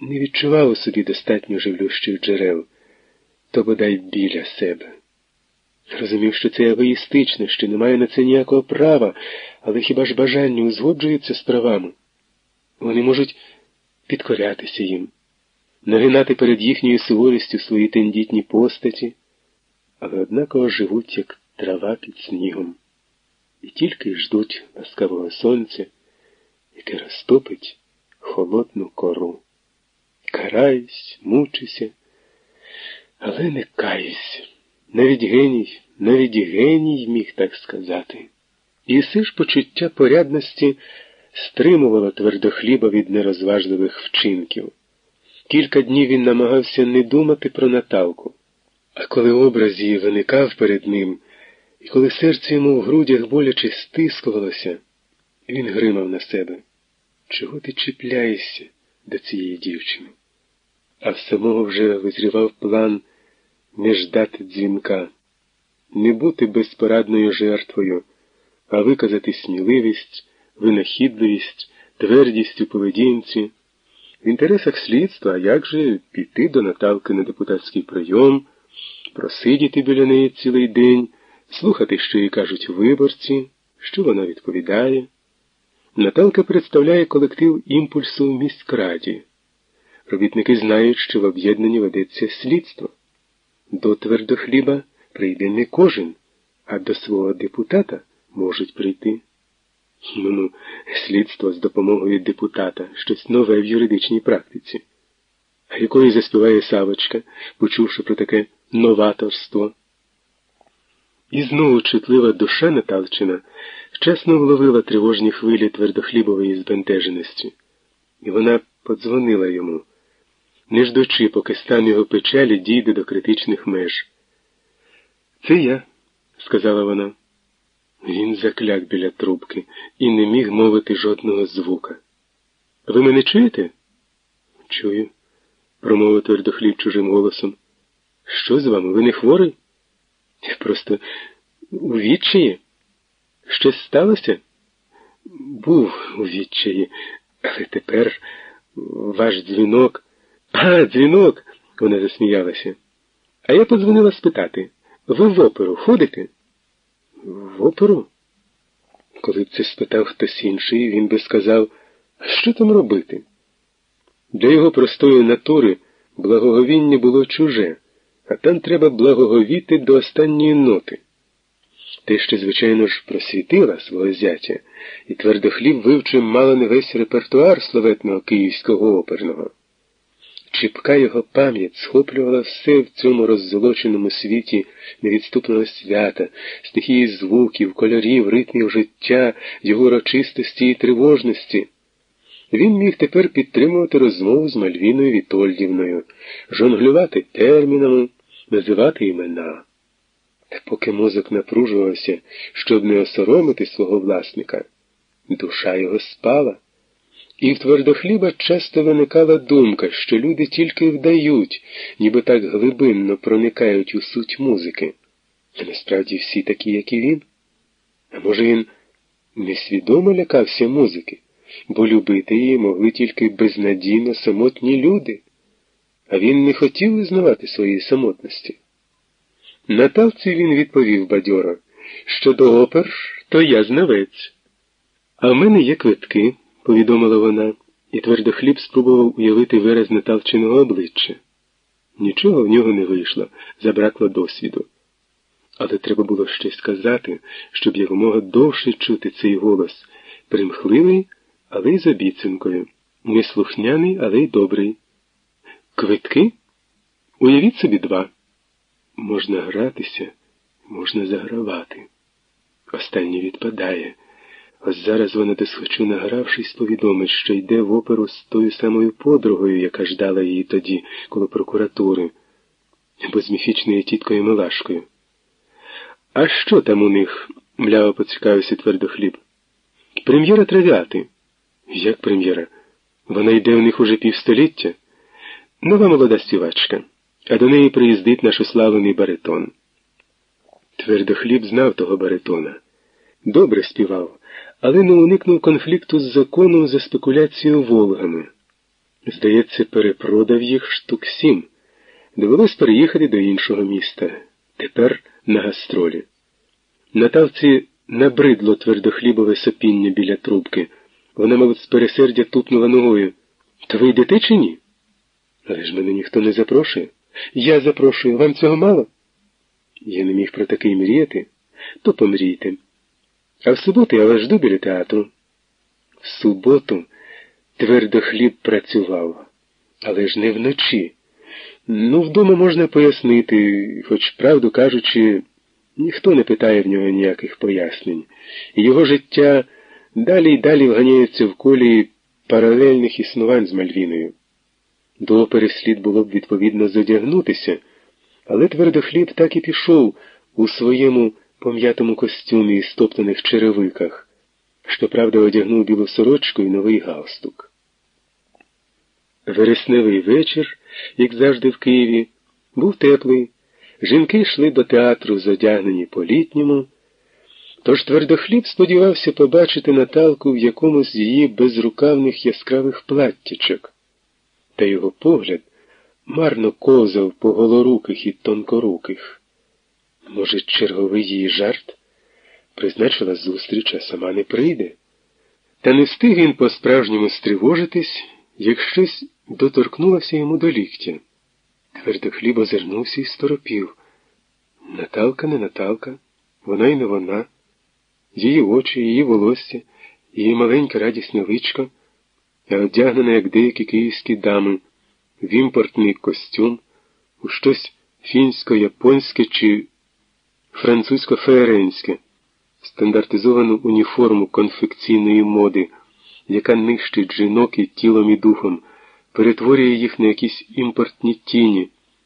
не відчував у собі достатньо живлющих джерел, то бодай біля себе. Розумів, що це егоїстично, що не маю на це ніякого права, але хіба ж бажання узгоджуються з правами? Вони можуть підкорятися їм, нагинати перед їхньою суворістю свої тендітні постаті, але однаково живуть, як трава під снігом, і тільки ждуть ласкавого сонця, яке розтопить холодну кору. Караюсь, мучуся, але не каюсь. Навіть геній, навіть геній міг так сказати. І все ж почуття порядності стримувало твердохліба від нерозважливих вчинків. Кілька днів він намагався не думати про Наталку, а коли образ її виникав перед ним, і коли серце йому в грудях боляче стискувалося, він гримав на себе. Чого ти чіпляєшся до цієї дівчини? А в самого вже визрівав план не ждати дзвінка, не бути безпорадною жертвою, а виказати сміливість, винахідливість, твердість у поведінці. В інтересах слідства, як же піти до Наталки на депутатський прийом, просидіти біля неї цілий день, слухати, що їй кажуть виборці, що вона відповідає. Наталка представляє колектив імпульсу в міськраді. Робітники знають, що в об'єднанні ведеться слідство. До твердохліба прийде не кожен, а до свого депутата можуть прийти. Ну, ну, слідство з допомогою депутата, щось нове в юридичній практиці. А якої заспіває Савочка, почувши про таке новаторство. І знову чутлива душа Наталчина вчасно вловила тривожні хвилі твердохлібової збентеженості, і вона подзвонила йому не ждучи, поки стан його печалі дійде до критичних меж. Це я, сказала вона. Він закляк біля трубки і не міг мовити жодного звука. Ви мене чуєте? Чую, промовив твердохліб чужим голосом. Що з вами? Ви не хворий? Просто у відчаї. Щось сталося? Був у відчаї, але тепер ваш дзвінок. А, дзвінок, вона засміялася. А я подзвонила спитати, ви в оперу ходите? В оперу? Коли б це спитав хтось інший, він би сказав, що там робити? Для його простої натури благоговіння було чуже, а там треба благоговіти до останньої ноти. Ти ще, звичайно ж, просвітила свого зятя, і твердохліб вивчив мало не весь репертуар словетного київського оперного. Чіпка його пам'ять схоплювала все в цьому роззолоченому світі невідступного свята, стихії звуків, кольорів, ритмів життя, його урочистості і тривожності. Він міг тепер підтримувати розмову з Мальвіною Вітольдівною, жонглювати термінами, називати імена. Поки мозок напружувався, щоб не осоромити свого власника, душа його спала. І в твердохліба часто виникала думка, що люди тільки вдають, ніби так глибинно проникають у суть музики. А насправді всі такі, як і він. А може, він несвідомо лякався музики, бо любити її могли тільки безнадійно самотні люди, а він не хотів визнавати своєї самотності. Наталці він відповів бадьоро, що до опер, то я знавець, а в мене є квитки повідомила вона, і твердохліб спробував уявити вираз Наталчиного обличчя. Нічого в нього не вийшло, забракло досвіду. Але треба було щось сказати, щоб якомога довше чути цей голос, примхливий, але й з обіцянкою, неслухняний, але й добрий. Квитки? Уявіть собі два. Можна гратися, можна загравати. Останнє відпадає. Ось зараз вона досхочу, награвшись, повідомить, що йде в оперу з тою самою подругою, яка ждала її тоді, коло прокуратури, або з міфічною тіткою Милашкою. А що там у них? мляво поцікавився твердохліб. Прем'єра трав'яти. Як прем'єра? Вона йде у них уже півстоліття. Нова молода співачка, а до неї приїздить наш уславлений баритон. Твердохліб знав того баритона. Добре співав але не уникнув конфлікту з законом за спекуляцією Волгами. Здається, перепродав їх штук сім. Довелось переїхати до іншого міста. Тепер на гастролі. Наталці набридло твердохлібове сопіння біля трубки. Вона, мабуть, з пересердя тупнула ногою. То ви йдете чи ні? Але ж мене ніхто не запрошує. Я запрошую. Вам цього мало? Я не міг про такий мріяти, то помрійте. А в суботу я вас жду біля театру. В суботу твердохліб працював, але ж не вночі. Ну, вдома можна пояснити, хоч, правду кажучи, ніхто не питає в нього ніяких пояснень. Його життя далі й далі вганяється в колі паралельних існувань з Мальвіною. До слід було б відповідно задягнутися, але твердохліб так і пішов у своєму пом'ятому костюмі і стоптаних черевиках. Щоправда, одягнув білу сорочку і новий галстук. Вересневий вечір, як завжди в Києві, був теплий. Жінки йшли до театру, задягнені по літньому. Тож твердохліб сподівався побачити Наталку в якомусь її безрукавних яскравих платтячок. Та його погляд марно ковзав по голоруких і тонкоруких. Може, черговий її жарт призначила зустріч, а сама не прийде. Та не встиг він по-справжньому стривожитись, як щось доторкнулося йому до ліктя. Твердохліб озирнувся і сторопів. Наталка не Наталка, вона й не вона, її очі, її волосся, її маленька радісна личка, а одягнена, як деякі київські дами, в імпортний костюм, у щось фінсько-японське чи французько-фееренське, стандартизовану уніформу конфекційної моди, яка нищить жінок і тілом і духом, перетворює їх на якісь імпортні тіні.